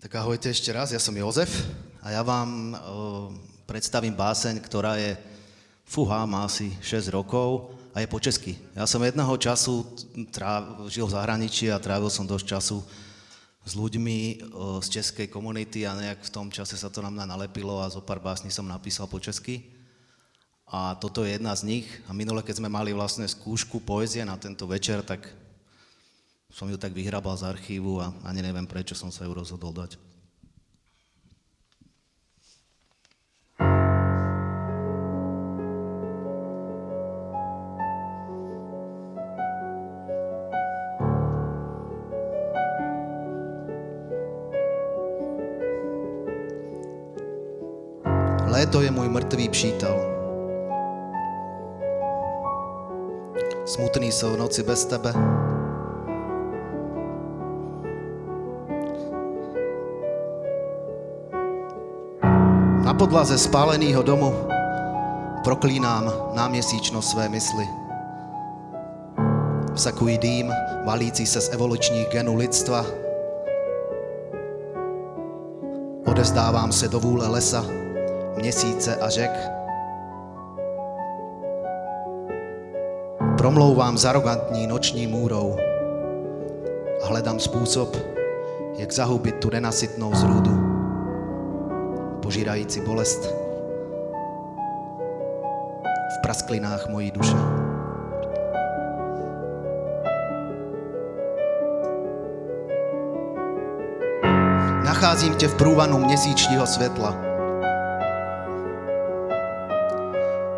Tak ahojte ešte raz, ja som Jozef a ja vám uh, predstavím báseň, ktorá je, fuha, má asi 6 rokov a je po česky. Ja som jedného času tráv, žil v zahraničí a trávil som dosť času s ľuďmi uh, z českej komunity a nejak v tom čase sa to na mňa nalepilo a zo pár básní som napísal po česky. A toto je jedna z nich. A minule, keď sme mali vlastne skúšku poezie na tento večer, tak som ju tak vyhrabal z archívu a ani neviem, prečo som sa ju rozhodol dať. Léto je můj mrtvý přítel. Smutný jsou noci bez tebe. Na podlaze spáleného domu proklínám náměsíčno své mysli. Vsakují dým, valící se z evolučních genů lidstva. Odezdávám se do vůle lesa, měsíce a řek. Promlouvám s arrogantní noční můrou a hledám způsob, jak zahubit tu nenasytnou zrůdu požírající bolest v prasklinách mojí duše. Nacházím tě v průvanu měsíčního světla.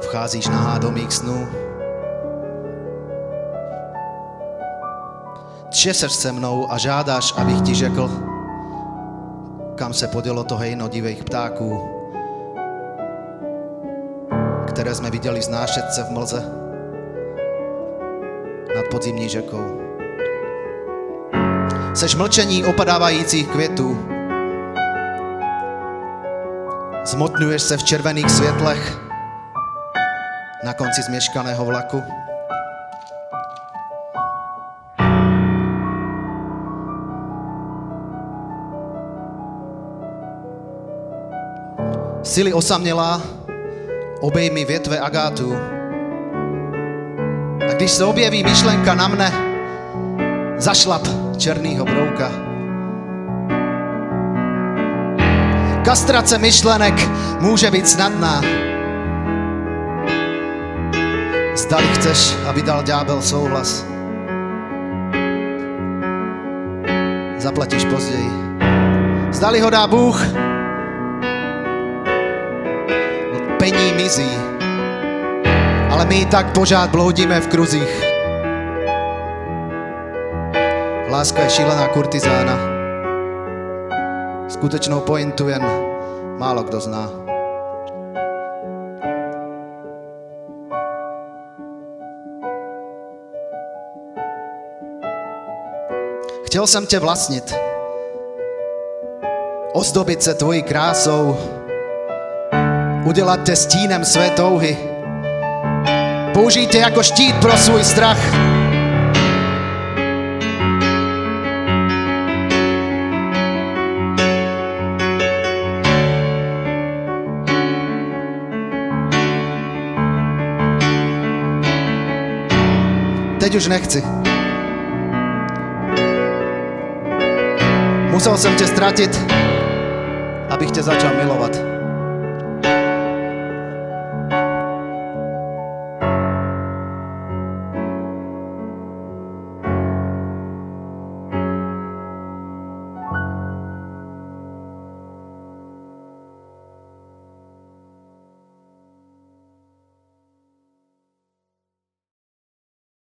Vcházíš nahá do mých snů. Třeseš se mnou a žádáš, abych ti řekl, kam se podělo to hejno divých ptáků, které jsme viděli znášet se v mlze nad podzimní řekou. Seš mlčení opadávajících květů. Zmotňuješ se v červených světlech na konci změškaného vlaku. Sily osamělá, obejmi větve agátu. A když se objeví myšlenka na mne, zašlap černýho brouka. Kastrace myšlenek může být snadná. Zdali chceš, aby dal ďábel souhlas. Zaplatíš později. Zdali ho dá Bůh, mizí. Ale my tak pořád bloudíme v kruzích. Láska je šílená kurtizána. Skutečnou pointu jen málo kdo zná. Chtěl jsem tě vlastnit, ozdobit se tvojí krásou, udělat tě stínem své touhy, použít tě jako štít pro svůj strach. Teď už nechci. Musel jsem tě ztratit, abych tě začal milovat.